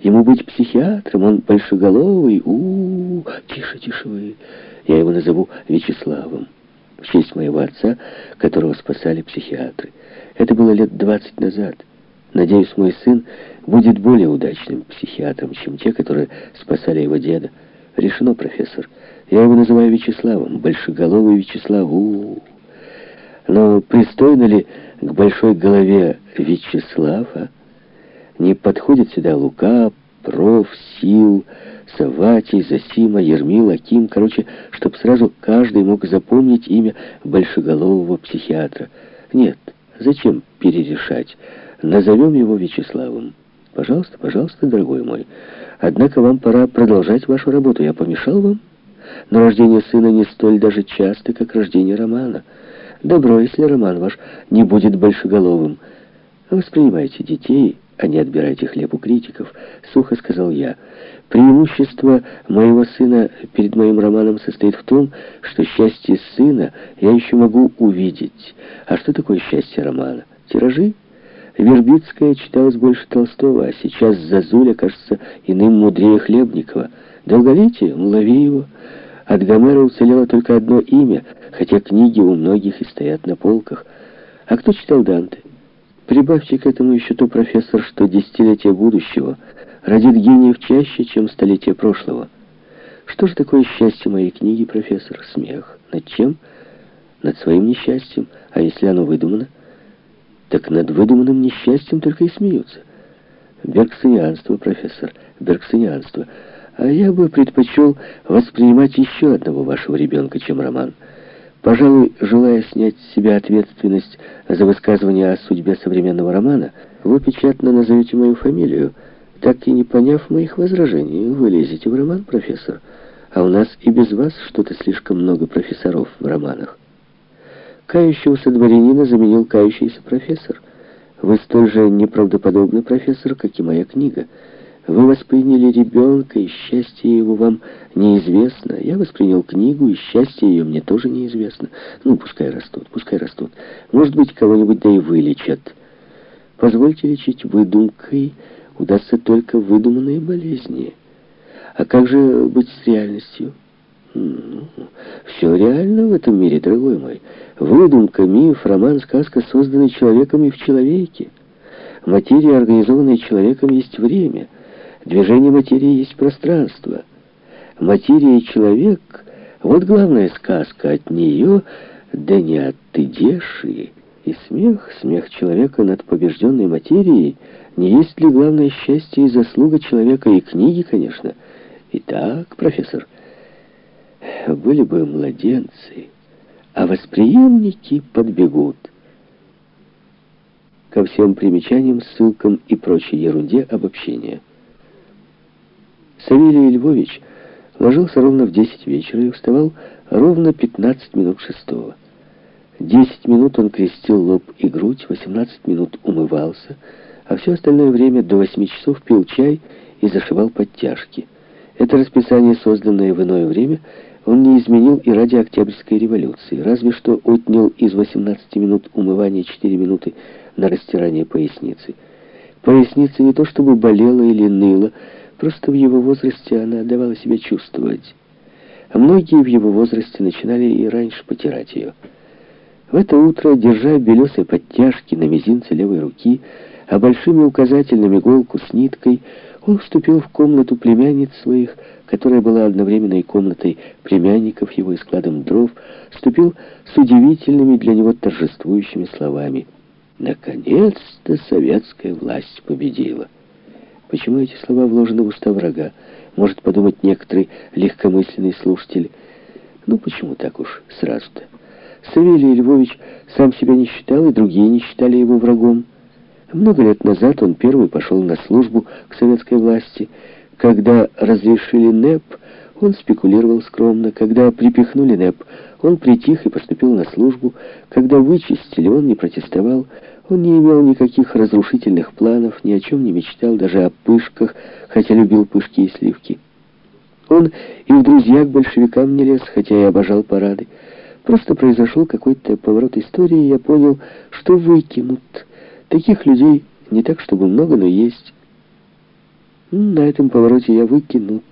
Ему быть психиатром, он большеголовый. У, -у, -у тише, тише вы. Я его назову Вячеславом. В честь моего отца, которого спасали психиатры. Это было лет двадцать назад. Надеюсь, мой сын будет более удачным психиатром, чем те, которые спасали его деда. Решено, профессор. Я его называю Вячеславом. Большеголовый Вячеслав. У -у -у. Но пристойно ли к большой голове Вячеслава не подходит сюда Лука, Проф, Сил, Саватий, Засима, Ермил, Аким, короче, чтоб сразу каждый мог запомнить имя большеголового психиатра. Нет, зачем перерешать? Назовем его Вячеславом. Пожалуйста, пожалуйста, дорогой мой. Однако вам пора продолжать вашу работу. Я помешал вам? Но рождение сына не столь даже часто, как рождение романа. Добро, если роман ваш не будет большеголовым. Воспринимайте детей, а не отбирайте хлеб у критиков, сухо сказал я. Преимущество моего сына перед моим романом состоит в том, что счастье сына я еще могу увидеть. А что такое счастье романа? Тиражи? Вербицкая читалась больше Толстого, а сейчас Зазуля кажется иным мудрее Хлебникова. Долголетие? Лови его. От Гомера уцелело только одно имя, хотя книги у многих и стоят на полках. А кто читал Данте? Прибавьте к этому еще то, профессор, что десятилетие будущего родит гениев чаще, чем столетие прошлого. Что же такое счастье моей книги, профессор? Смех. Над чем? Над своим несчастьем. А если оно выдумано? Так над выдуманным несчастьем только и смеются. Бергсонианство, профессор, бергсонианство. А я бы предпочел воспринимать еще одного вашего ребенка, чем роман. Пожалуй, желая снять с себя ответственность за высказывание о судьбе современного романа, вы печатно назовете мою фамилию. Так и не поняв моих возражений, вы лезете в роман, профессор. А у нас и без вас что-то слишком много профессоров в романах. Кающегося дворянина заменил кающийся профессор. Вы столь же неправдоподобный профессор, как и моя книга. Вы восприняли ребенка, и счастье его вам неизвестно. Я воспринял книгу, и счастье ее мне тоже неизвестно. Ну, пускай растут, пускай растут. Может быть, кого-нибудь да и вылечат. Позвольте лечить выдумкой, удастся только выдуманные болезни. А как же быть с реальностью? Ну, все реально в этом мире, дорогой мой. Выдумка, миф, роман, сказка, созданный человеком и в человеке. Материя, организованная человеком, есть время — Движение материи есть пространство. Материя и человек — вот главная сказка. От нее, да не от Тыдеши. И смех, смех человека над побежденной материей, не есть ли главное счастье и заслуга человека и книги, конечно. Итак, профессор, были бы младенцы, а восприемники подбегут. Ко всем примечаниям, ссылкам и прочей ерунде обобщения. Савелий Львович ложился ровно в 10 вечера и вставал ровно 15 минут шестого. 10 минут он крестил лоб и грудь, 18 минут умывался, а все остальное время до 8 часов пил чай и зашивал подтяжки. Это расписание, созданное в иное время, он не изменил и ради Октябрьской революции, разве что отнял из 18 минут умывания 4 минуты на растирание поясницы. Поясница не то чтобы болела или ныла, Просто в его возрасте она давала себя чувствовать. А многие в его возрасте начинали и раньше потирать ее. В это утро, держа белесые подтяжки на мизинце левой руки, а большими указательными иголку с ниткой, он вступил в комнату племянниц своих, которая была одновременно и комнатой племянников его и складом дров, вступил с удивительными для него торжествующими словами. «Наконец-то советская власть победила!» Почему эти слова вложены в уста врага? Может подумать некоторый легкомысленный слушатель. Ну, почему так уж сразу-то? Савелий Львович сам себя не считал, и другие не считали его врагом. Много лет назад он первый пошел на службу к советской власти. Когда разрешили НЭП, он спекулировал скромно. Когда припихнули НЭП, он притих и поступил на службу. Когда вычистили, он не протестовал. Он не имел никаких разрушительных планов, ни о чем не мечтал, даже о пышках, хотя любил пышки и сливки. Он и в друзья к большевикам не лез, хотя и обожал парады. Просто произошел какой-то поворот истории, и я понял, что выкинут. Таких людей не так, чтобы много, но есть. На этом повороте я выкинут.